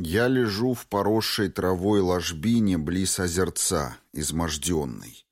Я лежу в поросшей травой ложбине близ озерца, изможденный.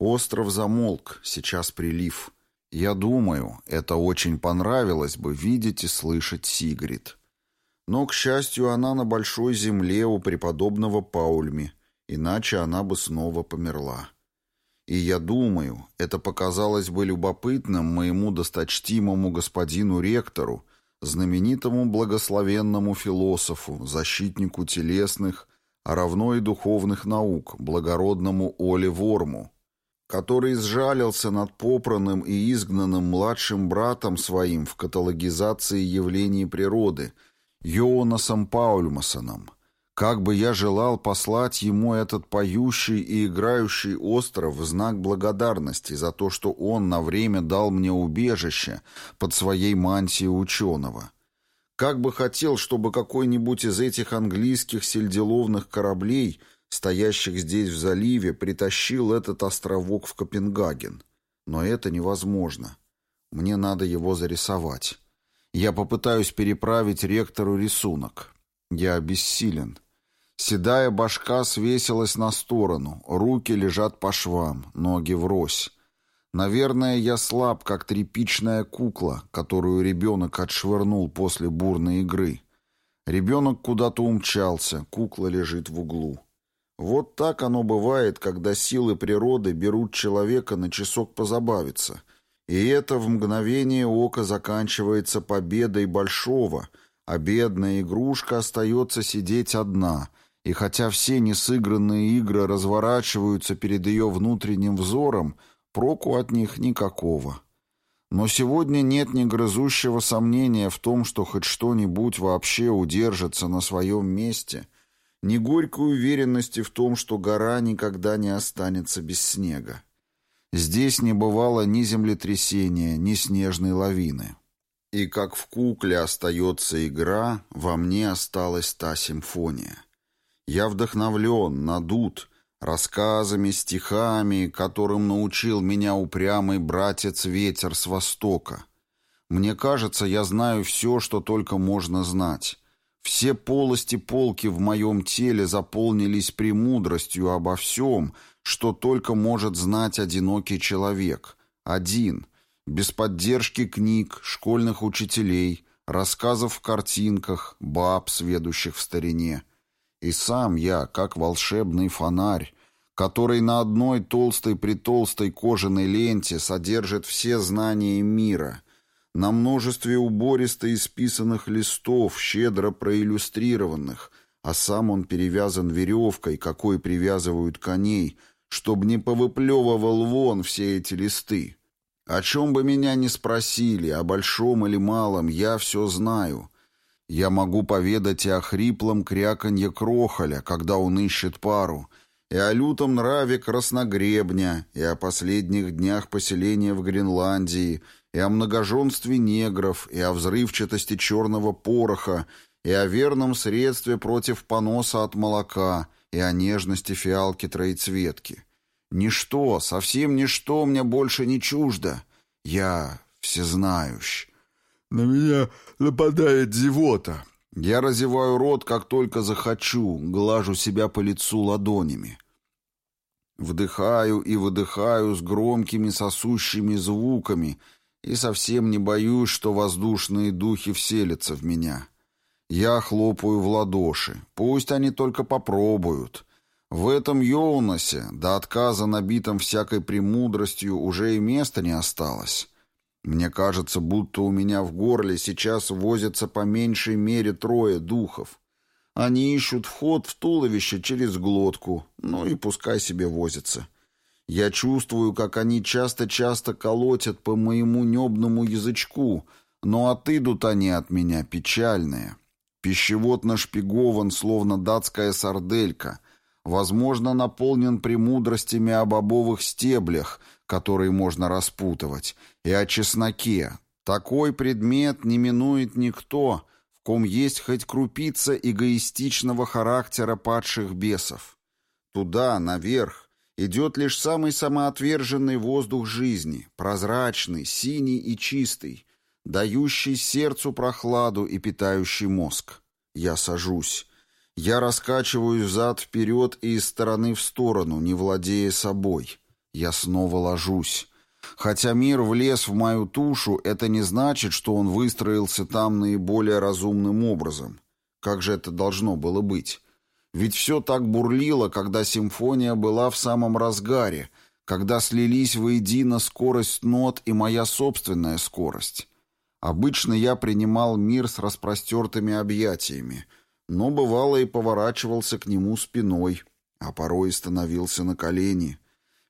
Остров замолк, сейчас прилив. Я думаю, это очень понравилось бы видеть и слышать Сигрид. Но, к счастью, она на большой земле у преподобного Паульми, иначе она бы снова померла. И я думаю, это показалось бы любопытным моему досточтимому господину ректору, знаменитому благословенному философу, защитнику телесных, а равно и духовных наук, благородному Оле Ворму, который сжалился над попранным и изгнанным младшим братом своим в каталогизации явлений природы, Йоанасом Паульмасоном. Как бы я желал послать ему этот поющий и играющий остров в знак благодарности за то, что он на время дал мне убежище под своей мантией ученого. Как бы хотел, чтобы какой-нибудь из этих английских сельделовных кораблей – стоящих здесь в заливе, притащил этот островок в Копенгаген. Но это невозможно. Мне надо его зарисовать. Я попытаюсь переправить ректору рисунок. Я обессилен. Седая башка свесилась на сторону, руки лежат по швам, ноги врозь. Наверное, я слаб, как тряпичная кукла, которую ребенок отшвырнул после бурной игры. Ребенок куда-то умчался, кукла лежит в углу. Вот так оно бывает, когда силы природы берут человека на часок позабавиться. И это в мгновение ока заканчивается победой большого, а бедная игрушка остается сидеть одна. И хотя все несыгранные игры разворачиваются перед ее внутренним взором, проку от них никакого. Но сегодня нет ни грызущего сомнения в том, что хоть что-нибудь вообще удержится на своем месте — ни горькой уверенности в том, что гора никогда не останется без снега. Здесь не бывало ни землетрясения, ни снежной лавины. И как в кукле остается игра, во мне осталась та симфония. Я вдохновлен, надут, рассказами, стихами, которым научил меня упрямый братец-ветер с востока. Мне кажется, я знаю все, что только можно знать. Все полости полки в моем теле заполнились премудростью обо всем, что только может знать одинокий человек. Один. Без поддержки книг, школьных учителей, рассказов в картинках, баб, сведущих в старине. И сам я, как волшебный фонарь, который на одной толстой-притолстой кожаной ленте содержит все знания мира — на множестве убористо исписанных листов, щедро проиллюстрированных, а сам он перевязан веревкой, какой привязывают коней, чтобы не повыплевывал вон все эти листы. О чем бы меня ни спросили, о большом или малом, я все знаю. Я могу поведать и о хриплом кряканье крохоля, когда он ищет пару, и о лютом нраве красногребня, и о последних днях поселения в Гренландии — и о многоженстве негров, и о взрывчатости черного пороха, и о верном средстве против поноса от молока, и о нежности фиалки троецветки. Ничто, совсем ничто мне больше не чуждо. Я всезнающ. На меня нападает зевота. Я разеваю рот, как только захочу, глажу себя по лицу ладонями. Вдыхаю и выдыхаю с громкими сосущими звуками — и совсем не боюсь, что воздушные духи вселятся в меня. Я хлопаю в ладоши. Пусть они только попробуют. В этом Йоунасе, до отказа набитом всякой премудростью, уже и места не осталось. Мне кажется, будто у меня в горле сейчас возятся по меньшей мере трое духов. Они ищут вход в туловище через глотку, ну и пускай себе возятся. Я чувствую, как они часто-часто колотят по моему небному язычку, но отыдут они от меня печальные. Пищевод нашпигован, словно датская сарделька, возможно, наполнен премудростями о бобовых стеблях, которые можно распутывать, и о чесноке. Такой предмет не минует никто, в ком есть хоть крупица эгоистичного характера падших бесов. Туда, наверх, идет лишь самый самоотверженный воздух жизни, прозрачный, синий и чистый, дающий сердцу прохладу и питающий мозг. Я сажусь. Я раскачиваюсь взад-вперед и из стороны в сторону, не владея собой. Я снова ложусь. Хотя мир влез в мою тушу, это не значит, что он выстроился там наиболее разумным образом. Как же это должно было быть? Ведь все так бурлило, когда симфония была в самом разгаре, когда слились воедино скорость нот и моя собственная скорость. Обычно я принимал мир с распростертыми объятиями, но бывало и поворачивался к нему спиной, а порой и становился на колени.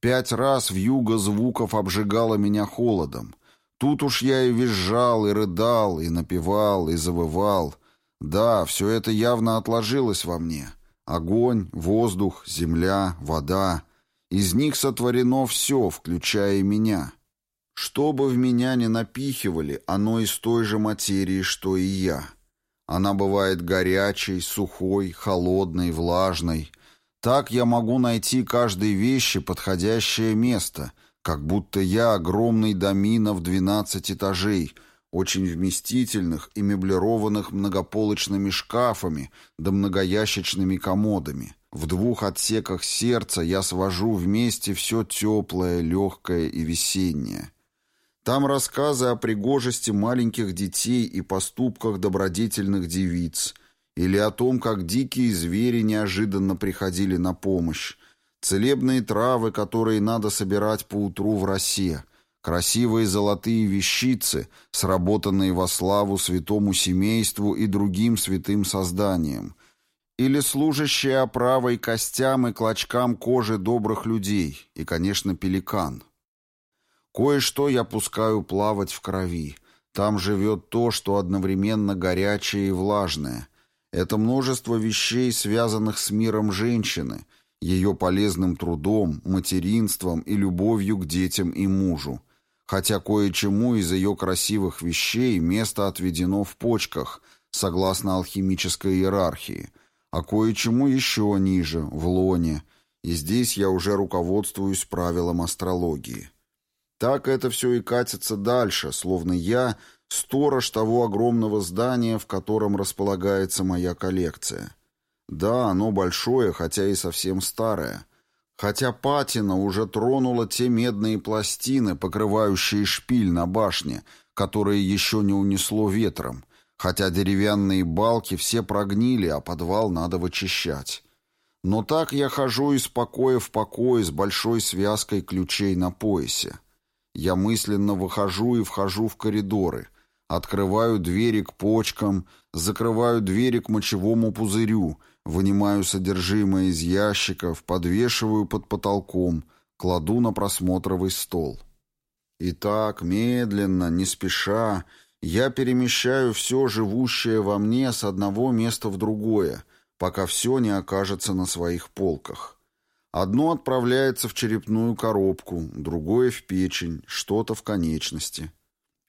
Пять раз в юго звуков обжигало меня холодом. Тут уж я и визжал, и рыдал, и напевал, и завывал. Да, все это явно отложилось во мне. Огонь, воздух, земля, вода. Из них сотворено все, включая меня. Что бы в меня ни напихивали, оно из той же материи, что и я. Она бывает горячей, сухой, холодной, влажной, так я могу найти каждой вещи подходящее место, как будто я огромный домино в 12 этажей, очень вместительных и меблированных многополочными шкафами да многоящичными комодами. В двух отсеках сердца я свожу вместе все теплое, легкое и весеннее. Там рассказы о пригожести маленьких детей и поступках добродетельных девиц – или о том, как дикие звери неожиданно приходили на помощь, целебные травы, которые надо собирать по утру в росе, красивые золотые вещицы, сработанные во славу святому семейству и другим святым созданиям, или служащие оправой костям и клочкам кожи добрых людей, и, конечно, пеликан. Кое-что я пускаю плавать в крови. Там живет то, что одновременно горячее и влажное — это множество вещей, связанных с миром женщины, ее полезным трудом, материнством и любовью к детям и мужу. Хотя кое-чему из ее красивых вещей место отведено в почках, согласно алхимической иерархии, а кое-чему еще ниже, в лоне, и здесь я уже руководствуюсь правилом астрологии. Так это все и катится дальше, словно я — сторож того огромного здания, в котором располагается моя коллекция. Да, оно большое, хотя и совсем старое. Хотя патина уже тронула те медные пластины, покрывающие шпиль на башне, которые еще не унесло ветром, хотя деревянные балки все прогнили, а подвал надо вычищать. Но так я хожу из покоя в покой с большой связкой ключей на поясе. Я мысленно выхожу и вхожу в коридоры, Открываю двери к почкам, закрываю двери к мочевому пузырю, вынимаю содержимое из ящиков, подвешиваю под потолком, кладу на просмотровый стол. И так, медленно, не спеша, я перемещаю все живущее во мне с одного места в другое, пока все не окажется на своих полках. Одно отправляется в черепную коробку, другое в печень, что-то в конечности.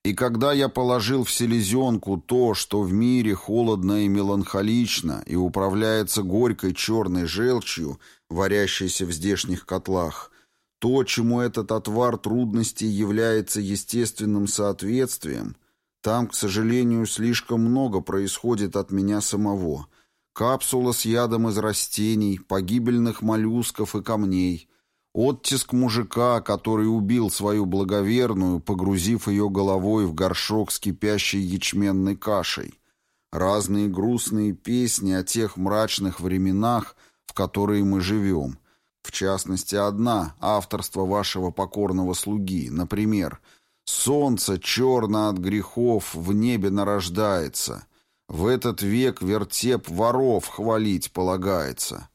И когда я положил в селезенку то, что в мире холодно и меланхолично и управляется горькой черной желчью, варящейся в здешних котлах, то, чему этот отвар трудностей является естественным соответствием, там, к сожалению, слишком много происходит от меня самого. Капсула с ядом из растений, погибельных моллюсков и камней — Оттиск мужика, который убил свою благоверную, погрузив ее головой в горшок с кипящей ячменной кашей. Разные грустные песни о тех мрачных временах, в которые мы живем. В частности, одна, авторство вашего покорного слуги, например, «Солнце черно от грехов в небе нарождается». В этот век вертеп воров хвалить полагается.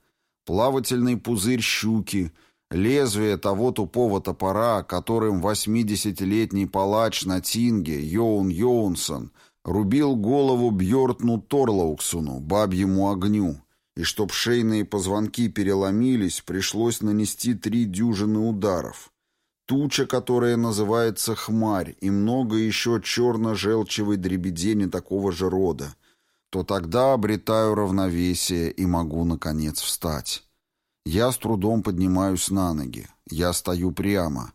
Плавательный пузырь щуки — Лезвие того тупого топора, которым восьмидесятилетний палач на Тинге, Йоун Йоунсон, рубил голову Бьортну Торлауксуну, бабьему огню, и чтоб шейные позвонки переломились, пришлось нанести три дюжины ударов. Туча, которая называется хмарь, и много еще черно-желчевой дребедени такого же рода, то тогда обретаю равновесие и могу, наконец, встать. Я с трудом поднимаюсь на ноги. Я стою прямо.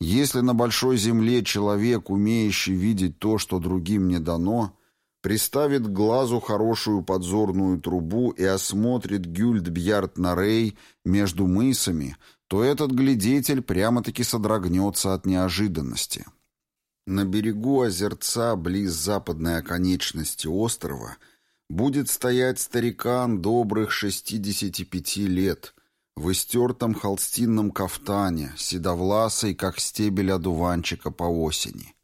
Если на большой земле человек, умеющий видеть то, что другим не дано, приставит к глазу хорошую подзорную трубу и осмотрит Гюльдбьярд Нарей между мысами, то этот глядетель прямо-таки содрогнется от неожиданности. На берегу озерца, близ западной оконечности острова, будет стоять старикан добрых 65 лет, в истертом холстинном кафтане, седовласый, как стебель одуванчика по осени.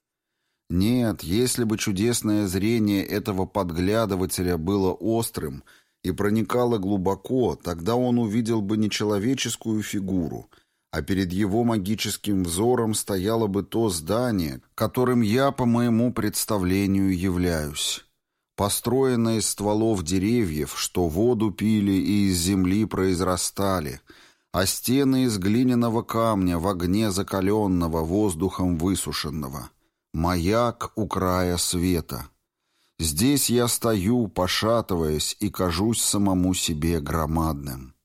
Нет, если бы чудесное зрение этого подглядывателя было острым и проникало глубоко, тогда он увидел бы не человеческую фигуру, а перед его магическим взором стояло бы то здание, которым я по моему представлению являюсь. Построенное из стволов деревьев, что воду пили и из земли произрастали, а стены из глиняного камня в огне закаленного, воздухом высушенного — Маяк у края света. Здесь я стою, пошатываясь, и кажусь самому себе громадным.